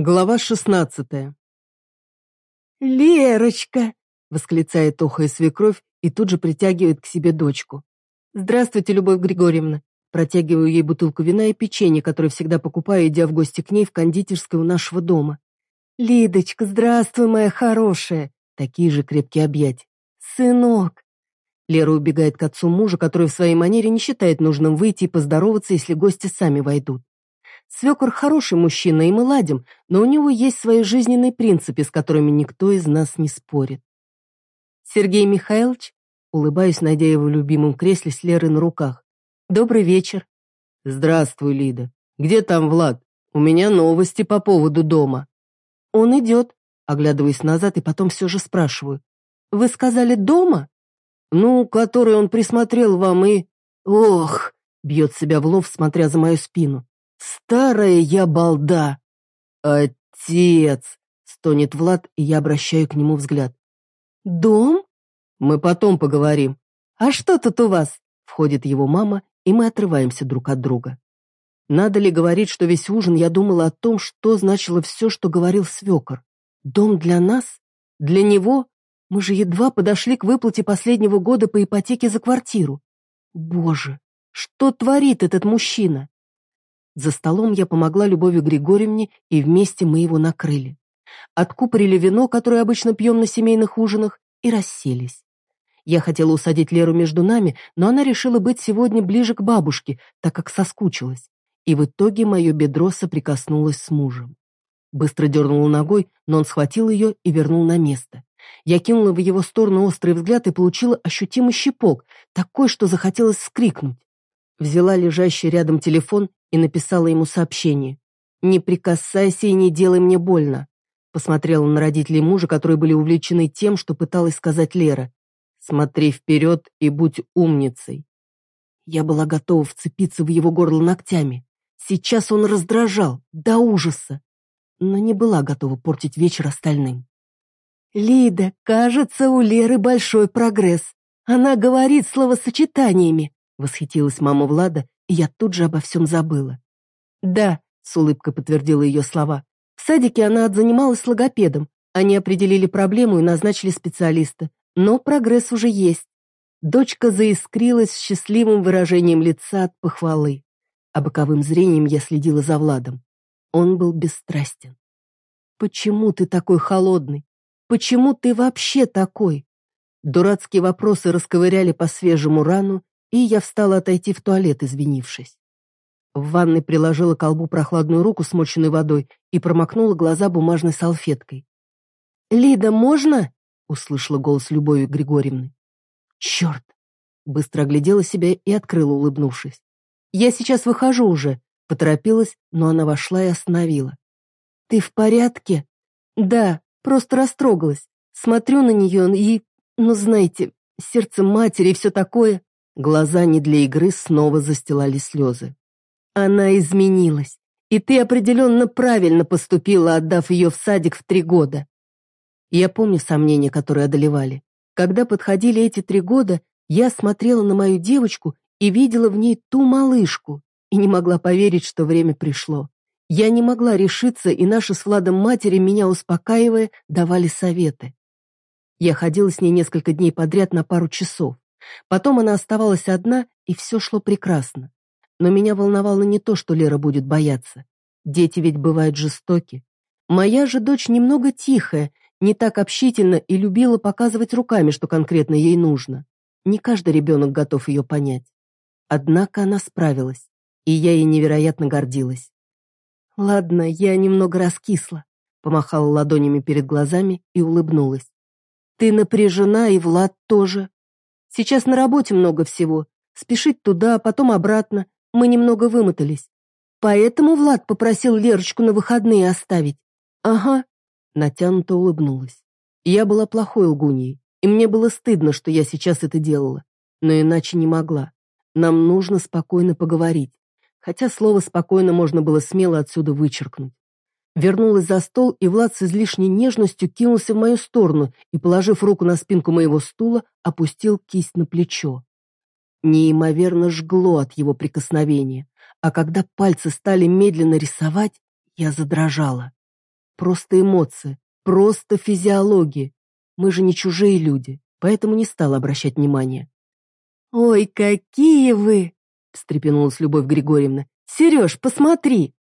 Глава шестнадцатая. «Лерочка!» — восклицает охая свекровь и тут же притягивает к себе дочку. «Здравствуйте, Любовь Григорьевна!» Протягиваю ей бутылку вина и печенье, которое всегда покупаю, идя в гости к ней в кондитерской у нашего дома. «Лидочка, здравствуй, моя хорошая!» Такие же крепкие объятия. «Сынок!» Лера убегает к отцу мужа, который в своей манере не считает нужным выйти и поздороваться, если гости сами войдут. Свекор хороший мужчина, и мы ладим, но у него есть свои жизненные принципы, с которыми никто из нас не спорит. Сергей Михайлович, улыбаюсь, найдя его в любимом кресле с Лерой на руках. Добрый вечер. Здравствуй, Лида. Где там Влад? У меня новости по поводу дома. Он идет, оглядываясь назад и потом все же спрашиваю. Вы сказали дома? Ну, который он присмотрел вам и... Ох, бьет себя в лов, смотря за мою спину. Старая я балда. Отец, стонет Влад, и я обращаю к нему взгляд. Дом? Мы потом поговорим. А что тут у вас? Входит его мама, и мы отрываемся друг от друга. Надо ли говорить, что весь ужин я думала о том, что значило все, что говорил свекор? Дом для нас? Для него? Мы же едва подошли к выплате последнего года по ипотеке за квартиру. Боже, что творит этот мужчина? За столом я помогла Любови Григорьевне, и вместе мы его накрыли. Откупорили вино, которое обычно пьем на семейных ужинах, и расселись. Я хотела усадить Леру между нами, но она решила быть сегодня ближе к бабушке, так как соскучилась. И в итоге мое бедро соприкоснулось с мужем. Быстро дернула ногой, но он схватил ее и вернул на место. Я кинула в его сторону острый взгляд и получила ощутимый щепок, такой, что захотелось вскрикнуть. Взяла лежащий рядом телефон и написала ему сообщение. «Не прикасайся и не делай мне больно». Посмотрела на родителей мужа, которые были увлечены тем, что пыталась сказать Лера. «Смотри вперед и будь умницей». Я была готова вцепиться в его горло ногтями. Сейчас он раздражал, до ужаса. Но не была готова портить вечер остальным. «Лида, кажется, у Леры большой прогресс. Она говорит словосочетаниями», — восхитилась мама Влада я тут же обо всем забыла. «Да», — с улыбкой подтвердила ее слова, «в садике она отзанималась логопедом. Они определили проблему и назначили специалиста. Но прогресс уже есть». Дочка заискрилась с счастливым выражением лица от похвалы. А боковым зрением я следила за Владом. Он был бесстрастен. «Почему ты такой холодный? Почему ты вообще такой?» Дурацкие вопросы расковыряли по свежему рану, и я встала отойти в туалет, извинившись. В ванной приложила к колбу прохладную руку, смоченной водой, и промокнула глаза бумажной салфеткой. «Лида, можно?» — услышала голос Любови Григорьевны. «Черт!» — быстро оглядела себя и открыла, улыбнувшись. «Я сейчас выхожу уже», — поторопилась, но она вошла и остановила. «Ты в порядке?» «Да, просто растрогалась. Смотрю на нее и, ну знаете, сердце матери и все такое». Глаза не для игры снова застилали слезы. Она изменилась, и ты определенно правильно поступила, отдав ее в садик в три года. Я помню сомнения, которые одолевали. Когда подходили эти три года, я смотрела на мою девочку и видела в ней ту малышку, и не могла поверить, что время пришло. Я не могла решиться, и наши с Владом матери, меня успокаивая, давали советы. Я ходила с ней несколько дней подряд на пару часов. Потом она оставалась одна, и все шло прекрасно. Но меня волновало не то, что Лера будет бояться. Дети ведь бывают жестоки. Моя же дочь немного тихая, не так общительна и любила показывать руками, что конкретно ей нужно. Не каждый ребенок готов ее понять. Однако она справилась, и я ей невероятно гордилась. «Ладно, я немного раскисла», — помахала ладонями перед глазами и улыбнулась. «Ты напряжена, и Влад тоже. Сейчас на работе много всего. Спешить туда, потом обратно. Мы немного вымотались. Поэтому Влад попросил Лерочку на выходные оставить. Ага. Натянуто улыбнулась. Я была плохой лгуньей, и мне было стыдно, что я сейчас это делала. Но иначе не могла. Нам нужно спокойно поговорить. Хотя слово «спокойно» можно было смело отсюда вычеркнуть. Вернулась за стол, и Влад с излишней нежностью кинулся в мою сторону и, положив руку на спинку моего стула, опустил кисть на плечо. Неимоверно жгло от его прикосновения, а когда пальцы стали медленно рисовать, я задрожала. просто эмоция, просто физиология. Мы же не чужие люди, поэтому не стала обращать внимания. «Ой, какие вы!» — встрепенулась Любовь Григорьевна. «Сереж, посмотри!»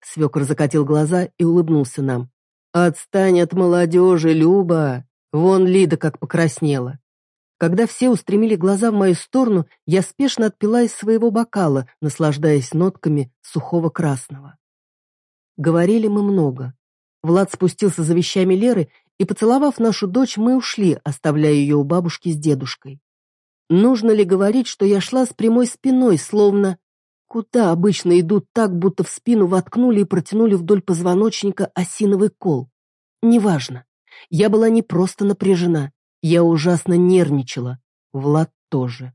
Свекор закатил глаза и улыбнулся нам. «Отстань от молодежи, Люба! Вон Лида как покраснела!» Когда все устремили глаза в мою сторону, я спешно отпила из своего бокала, наслаждаясь нотками сухого красного. Говорили мы много. Влад спустился за вещами Леры, и, поцеловав нашу дочь, мы ушли, оставляя ее у бабушки с дедушкой. Нужно ли говорить, что я шла с прямой спиной, словно... Куда обычно идут так, будто в спину воткнули и протянули вдоль позвоночника осиновый кол? Неважно. Я была не просто напряжена, я ужасно нервничала. Влад тоже.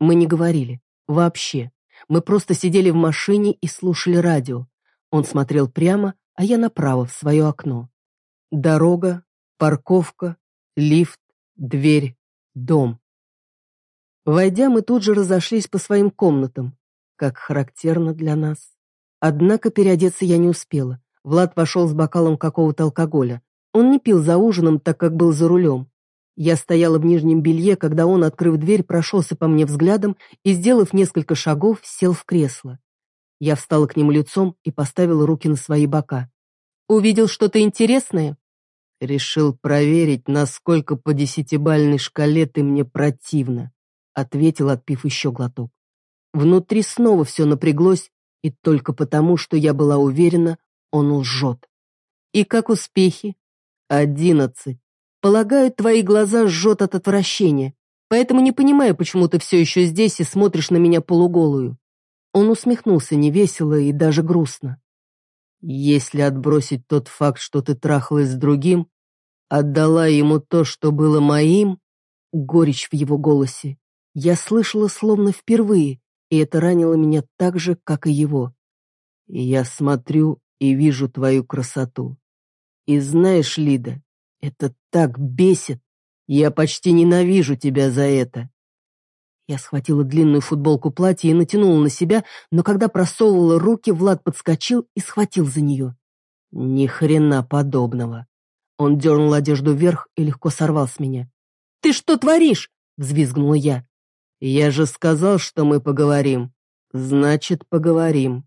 Мы не говорили. Вообще. Мы просто сидели в машине и слушали радио. Он смотрел прямо, а я направо, в свое окно. Дорога, парковка, лифт, дверь, дом. Войдя, мы тут же разошлись по своим комнатам, как характерно для нас. Однако переодеться я не успела. Влад вошел с бокалом какого-то алкоголя. Он не пил за ужином, так как был за рулем. Я стояла в нижнем белье, когда он, открыв дверь, прошелся по мне взглядом и, сделав несколько шагов, сел в кресло. Я встала к нему лицом и поставила руки на свои бока. «Увидел что-то интересное?» «Решил проверить, насколько по десятибальной шкале ты мне противна», ответил, отпив еще глоток. Внутри снова все напряглось, и только потому, что я была уверена, он лжет. «И как успехи?» «Одиннадцать. Полагаю, твои глаза жжет от отвращения, поэтому не понимаю, почему ты все еще здесь и смотришь на меня полуголую». Он усмехнулся невесело и даже грустно. «Если отбросить тот факт, что ты трахалась с другим, отдала ему то, что было моим...» Горечь в его голосе. Я слышала словно впервые, и это ранило меня так же, как и его. Я смотрю и вижу твою красоту. И знаешь, Лида, это так бесит. Я почти ненавижу тебя за это. Я схватила длинную футболку платья и натянула на себя, но когда просовывала руки, Влад подскочил и схватил за нее. Ни хрена подобного. Он дернул одежду вверх и легко сорвал с меня. «Ты что творишь?» — взвизгнула я. «Я же сказал, что мы поговорим. Значит, поговорим».